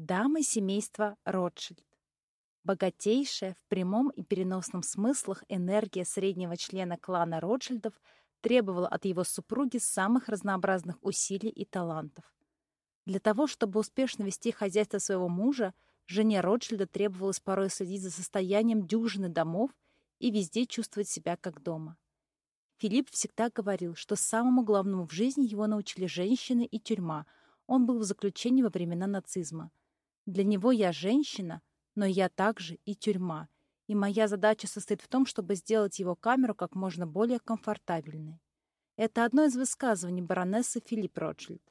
Дамы семейства Ротшильд. Богатейшая в прямом и переносном смыслах энергия среднего члена клана Ротшильдов требовала от его супруги самых разнообразных усилий и талантов. Для того, чтобы успешно вести хозяйство своего мужа, жене Ротшильда требовалось порой следить за состоянием дюжины домов и везде чувствовать себя как дома. Филипп всегда говорил, что самому главному в жизни его научили женщины и тюрьма. Он был в заключении во времена нацизма. Для него я женщина, но я также и тюрьма, и моя задача состоит в том, чтобы сделать его камеру как можно более комфортабельной. Это одно из высказываний баронессы Филипп Ротшильд.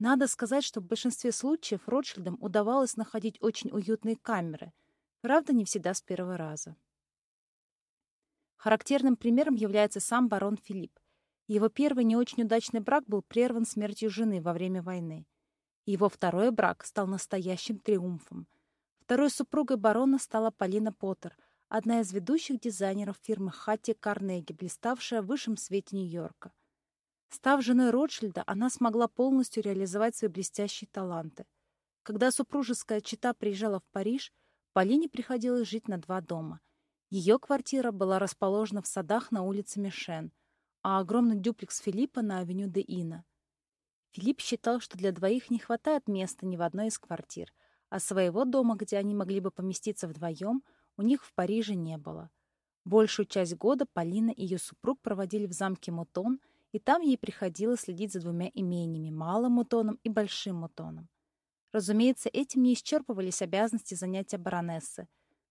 Надо сказать, что в большинстве случаев Ротшильдам удавалось находить очень уютные камеры, правда, не всегда с первого раза. Характерным примером является сам барон Филипп. Его первый не очень удачный брак был прерван смертью жены во время войны. Его второй брак стал настоящим триумфом. Второй супругой барона стала Полина Поттер, одна из ведущих дизайнеров фирмы Хатти Карнеги, блиставшая в высшем свете Нью-Йорка. Став женой Ротшильда, она смогла полностью реализовать свои блестящие таланты. Когда супружеская чета приезжала в Париж, Полине приходилось жить на два дома. Ее квартира была расположена в садах на улице Мишен, а огромный дюплекс Филиппа на авеню де Ина — Филипп считал, что для двоих не хватает места ни в одной из квартир, а своего дома, где они могли бы поместиться вдвоем, у них в Париже не было. Большую часть года Полина и ее супруг проводили в замке Мутон, и там ей приходилось следить за двумя имениями — Малым Мутоном и Большим Мутоном. Разумеется, этим не исчерпывались обязанности занятия баронессы.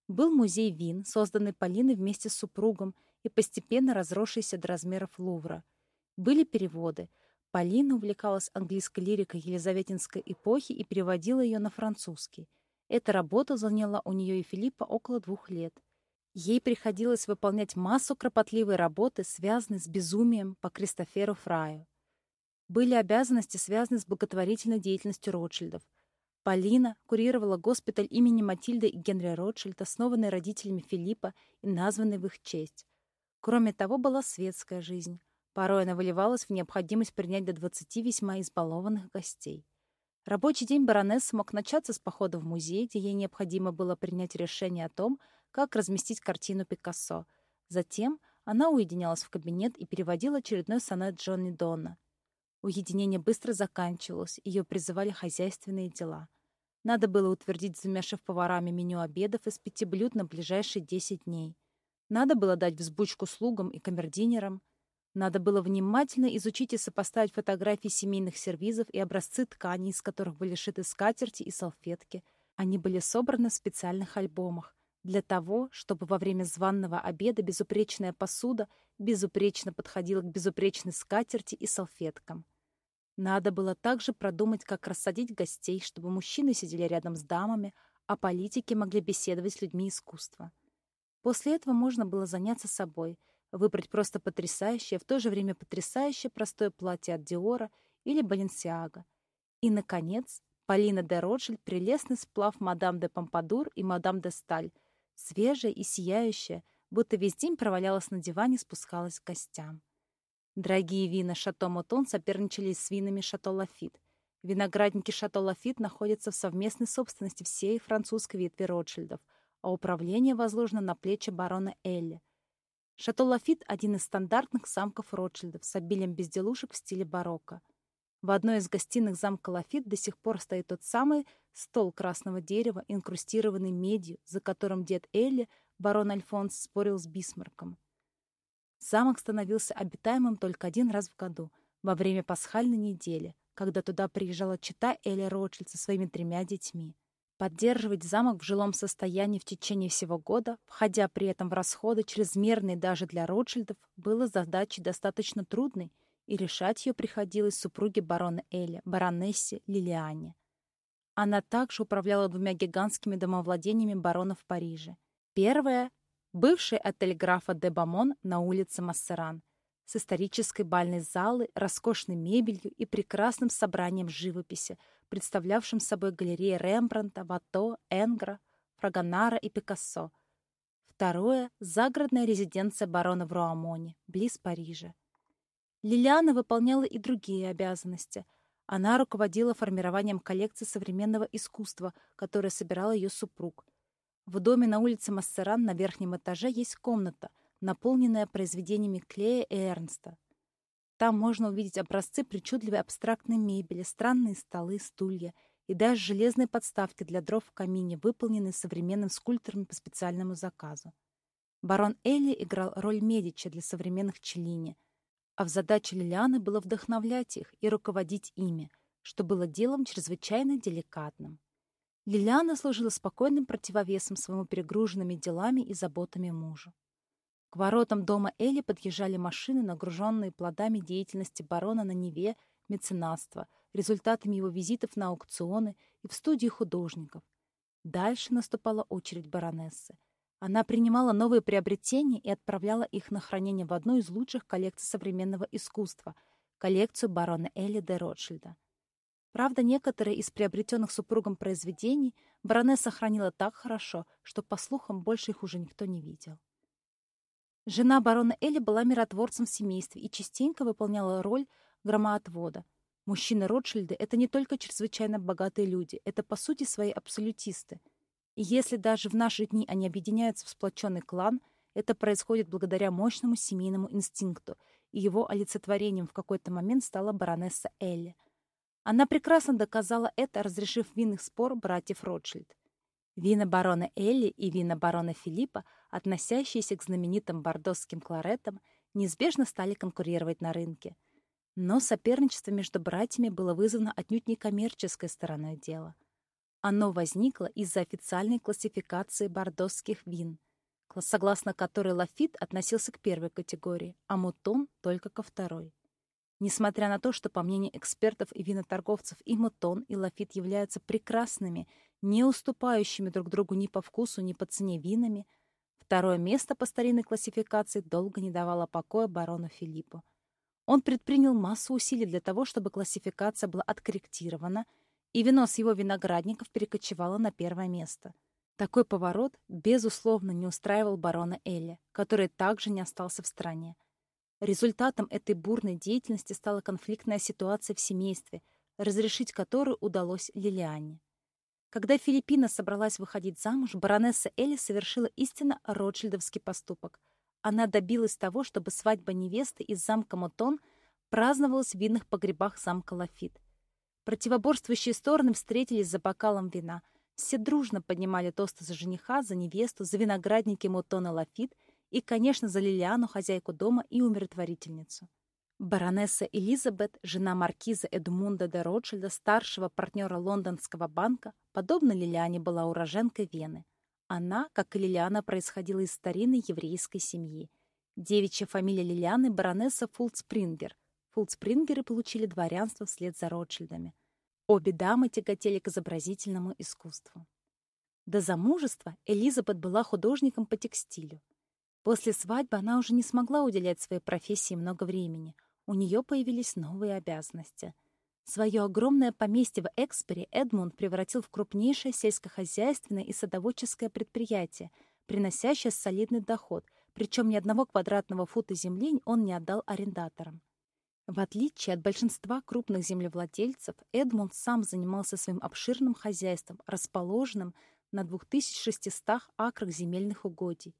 Был музей вин, созданный Полиной вместе с супругом и постепенно разросшийся до размеров Лувра. Были переводы — Полина увлекалась английской лирикой елизаветинской эпохи и переводила ее на французский. Эта работа заняла у нее и Филиппа около двух лет. Ей приходилось выполнять массу кропотливой работы, связанной с безумием по Кристоферу Фраю. Были обязанности, связанные с благотворительной деятельностью Ротшильдов. Полина курировала госпиталь имени Матильды и Генри Ротшильд, основанный родителями Филиппа и названный в их честь. Кроме того, была светская жизнь. Порой она выливалась в необходимость принять до 20 весьма избалованных гостей. Рабочий день баронессы мог начаться с похода в музей, где ей необходимо было принять решение о том, как разместить картину Пикассо. Затем она уединялась в кабинет и переводила очередной сонет Джонни Дона. Уединение быстро заканчивалось, ее призывали хозяйственные дела. Надо было утвердить двумя шеф-поварами меню обедов из пяти блюд на ближайшие 10 дней. Надо было дать взбучку слугам и камердинерам — надо было внимательно изучить и сопоставить фотографии семейных сервизов и образцы тканей, из которых были шиты скатерти и салфетки. Они были собраны в специальных альбомах для того, чтобы во время званного обеда безупречная посуда безупречно подходила к безупречной скатерти и салфеткам. Надо было также продумать, как рассадить гостей, чтобы мужчины сидели рядом с дамами, а политики могли беседовать с людьми искусства. После этого можно было заняться собой — выбрать просто потрясающее, в то же время потрясающее простое платье от Диора или Баленсиага. И, наконец, Полина де Ротшильд, прелестный сплав мадам де Помпадур и мадам де Сталь, свежая и сияющая, будто весь день провалялась на диване, спускалась к гостям. Дорогие вина Шато Мутон соперничали с винами Шато Лафит. Виноградники Шато Лафит находятся в совместной собственности всей французской ветви Ротшильдов, а управление возложено на плечи барона Эли — Шато Лафит — один из стандартных замков Ротшильдов с обилием безделушек в стиле барокко. В одной из гостиных замка Лафит до сих пор стоит тот самый стол красного дерева, инкрустированный медью, за которым дед Эли, барон Альфонс, спорил с Бисмарком. Замок становился обитаемым только один раз в году, во время пасхальной недели, когда туда приезжала чита Элли Ротшильд со своими тремя детьми. Поддерживать замок в жилом состоянии в течение всего года, входя при этом в расходы, чрезмерные даже для Ротшильдов, было задачей достаточно трудной, и решать ее приходилось супруге барона Эля, баронессе Лилиане. Она также управляла двумя гигантскими домовладениями барона в Париже. Первое — бывший отель графа де Бамон на улице Массеран — с исторической бальной залой, роскошной мебелью и прекрасным собранием живописи, представлявшим собой галереи Рембрандта, Вато, Энгра, Фрагонара и Пикассо. Второе — загородная резиденция барона в Руамоне, близ Парижа. Лилиана выполняла и другие обязанности. Она руководила формированием коллекции современного искусства, которое собирал ее супруг. В доме на улице Массеран на верхнем этаже есть комната, наполненная произведениями Клея и Эрнста. Там можно увидеть образцы причудливой абстрактной мебели, странные столы, стулья и даже железные подставки для дров в камине, выполненные современным скульптором по специальному заказу. Барон Элли играл роль Медича для современных Челлини, а в задаче Лилианы было вдохновлять их и руководить ими, что было делом чрезвычайно деликатным. Лилиана служила спокойным противовесом своему перегруженными делами и заботами мужу. К воротам дома Эли подъезжали машины, нагруженные плодами деятельности барона на Неве, меценатства, результатами его визитов на аукционы и в студии художников. Дальше наступала очередь баронессы. Она принимала новые приобретения и отправляла их на хранение в одну из лучших коллекций современного искусства — коллекцию барона Элли де Ротшильда. Правда, некоторые из приобретенных супругом произведений баронесса хранила так хорошо, что, по слухам, больше их уже никто не видел. Жена барона Элли была миротворцем в семействе и частенько выполняла роль громоотвода. Мужчины Ротшильды — это не только чрезвычайно богатые люди, это, по сути, свои абсолютисты. И если даже в наши дни они объединяются в сплоченный клан, это происходит благодаря мощному семейному инстинкту, и его олицетворением в какой-то момент стала баронесса Элли. Она прекрасно доказала это, разрешив винных спор братьев Ротшильд. Вина барона Элли и вина барона Филиппа, относящиеся к знаменитым бордосским кларетам, неизбежно стали конкурировать на рынке. Но соперничество между братьями было вызвано отнюдь не коммерческой стороной дела. Оно возникло из-за официальной классификации бордосских вин, согласно которой Лафит относился к первой категории, а Мутон — только ко второй. Несмотря на то, что, по мнению экспертов и виноторговцев, и Мутон, и Лафит являются прекрасными не уступающими друг другу ни по вкусу, ни по цене винами, второе место по старинной классификации долго не давало покоя барону Филиппу. Он предпринял массу усилий для того, чтобы классификация была откорректирована, и вино с его виноградников перекочевало на первое место. Такой поворот, безусловно, не устраивал барона Элли, который также не остался в стране. Результатом этой бурной деятельности стала конфликтная ситуация в семействе, разрешить которую удалось Лилиане. Когда Филиппина собралась выходить замуж, баронесса Элли совершила истинно ротшильдовский поступок. Она добилась того, чтобы свадьба невесты из замка Мотон праздновалась в винных погребах замка Лафит. Противоборствующие стороны встретились за бокалом вина. Все дружно поднимали тосты за жениха, за невесту, за виноградники Мотона Лафит и, конечно, за Лилиану, хозяйку дома и умиротворительницу. Баронесса Элизабет, жена маркиза Эдмунда де Ротшильда, старшего партнера лондонского банка, подобно Лилиане, была уроженкой Вены. Она, как и Лилиана, происходила из старинной еврейской семьи. Девичья фамилия Лилианы — баронесса Фулцпрингер. Фулцпрингеры получили дворянство вслед за Ротшильдами. Обе дамы тяготели к изобразительному искусству. До замужества Элизабет была художником по текстилю. После свадьбы она уже не смогла уделять своей профессии много времени — у нее появились новые обязанности. Свое огромное поместье в Экспере Эдмунд превратил в крупнейшее сельскохозяйственное и садоводческое предприятие, приносящее солидный доход, причем ни одного квадратного фута земли он не отдал арендаторам. В отличие от большинства крупных землевладельцев, Эдмунд сам занимался своим обширным хозяйством, расположенным на 2600 акрах земельных угодий.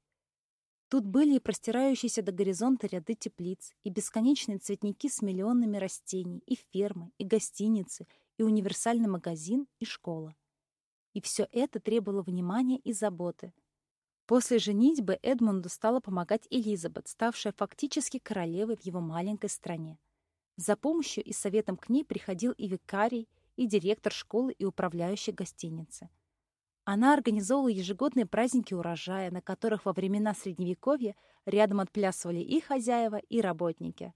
Тут были и простирающиеся до горизонта ряды теплиц, и бесконечные цветники с миллионами растений, и фермы, и гостиницы, и универсальный магазин, и школа. И все это требовало внимания и заботы. После женитьбы Эдмунду стала помогать Элизабет, ставшая фактически королевой в его маленькой стране. За помощью и советом к ней приходил и викарий, и директор школы, и управляющий гостиницы. Она организовывала ежегодные праздники урожая, на которых во времена Средневековья рядом отплясывали и хозяева, и работники.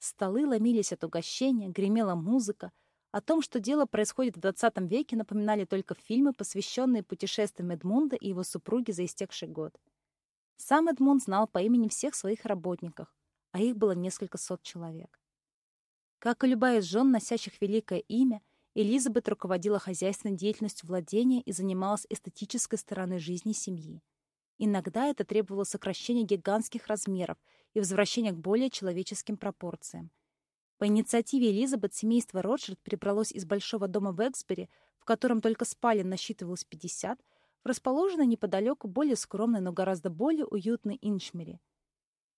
Столы ломились от угощения, гремела музыка. О том, что дело происходит в XX веке, напоминали только фильмы, посвященные путешествиям Эдмунда и его супруги за истекший год. Сам Эдмунд знал по имени всех своих работников, а их было несколько сот человек. Как и любая из жен, носящих великое имя — Элизабет руководила хозяйственной деятельностью владения и занималась эстетической стороной жизни семьи. Иногда это требовало сокращения гигантских размеров и возвращения к более человеческим пропорциям. По инициативе Элизабет семейство Ротшильд перебралось из большого дома в Эксбери, в котором только спален насчитывалось 50, в расположенный неподалеку более скромный, но гораздо более уютный Иншмери.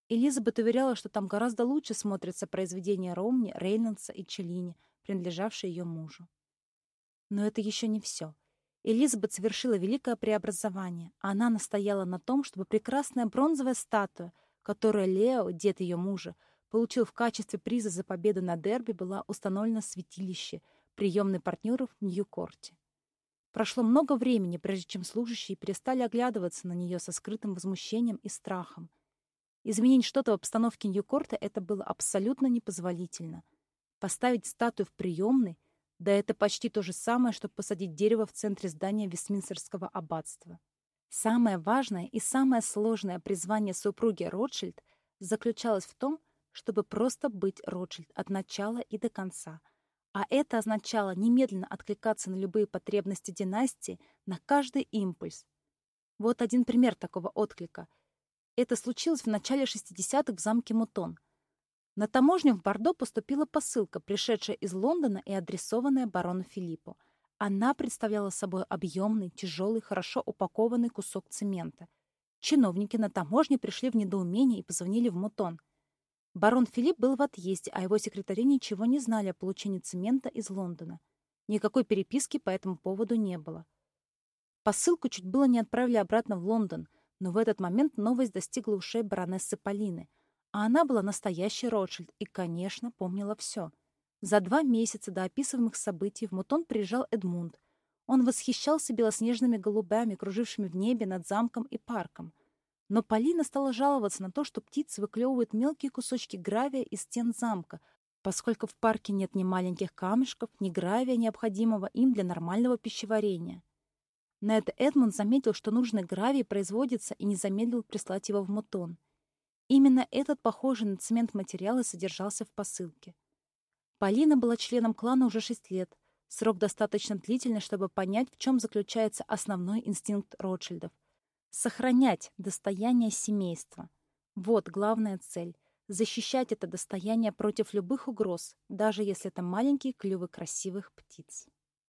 Элизабет уверяла, что там гораздо лучше смотрятся произведения Ромни, Рейнольдса и Челлини, принадлежавшие ее мужу. Но это еще не все. Элизабет совершила великое преобразование, она настояла на том, чтобы прекрасная бронзовая статуя, которую Лео, дед ее мужа, получил в качестве приза за победу на дерби, была установлена в святилище, приемной партнеров в Нью-Корте. Прошло много времени, прежде чем служащие перестали оглядываться на нее со скрытым возмущением и страхом. Изменить что-то в обстановке Нью-Корта это было абсолютно непозволительно. Поставить статую в приемной да это почти то же самое, что посадить дерево в центре здания Вестминстерского аббатства. Самое важное и самое сложное призвание супруги Ротшильд заключалось в том, чтобы просто быть Ротшильд от начала и до конца. А это означало немедленно откликаться на любые потребности династии, на каждый импульс. Вот один пример такого отклика. Это случилось в начале 60-х в замке Мутон — на таможню в Бордо поступила посылка, пришедшая из Лондона и адресованная барону Филиппу. Она представляла собой объемный, тяжелый, хорошо упакованный кусок цемента. Чиновники на таможне пришли в недоумение и позвонили в Мутон. Барон Филипп был в отъезде, а его секретари ничего не знали о получении цемента из Лондона. Никакой переписки по этому поводу не было. Посылку чуть было не отправили обратно в Лондон, но в этот момент новость достигла ушей баронессы Полины. А она была настоящий Ротшильд и, конечно, помнила все. За два месяца до описываемых событий в Мутон приезжал Эдмунд. Он восхищался белоснежными голубями, кружившими в небе над замком и парком. Но Полина стала жаловаться на то, что птицы выклевывают мелкие кусочки гравия из стен замка, поскольку в парке нет ни маленьких камешков, ни гравия, необходимого им для нормального пищеварения. На это Эдмунд заметил, что нужный гравий производится и не замедлил прислать его в Мутон. Именно этот похожий на цемент материал и содержался в посылке. Полина была членом клана уже шесть лет. Срок достаточно длительный, чтобы понять, в чем заключается основной инстинкт Ротшильдов — сохранять достояние семейства. Вот главная цель — защищать это достояние против любых угроз, даже если это маленькие клювы красивых птиц.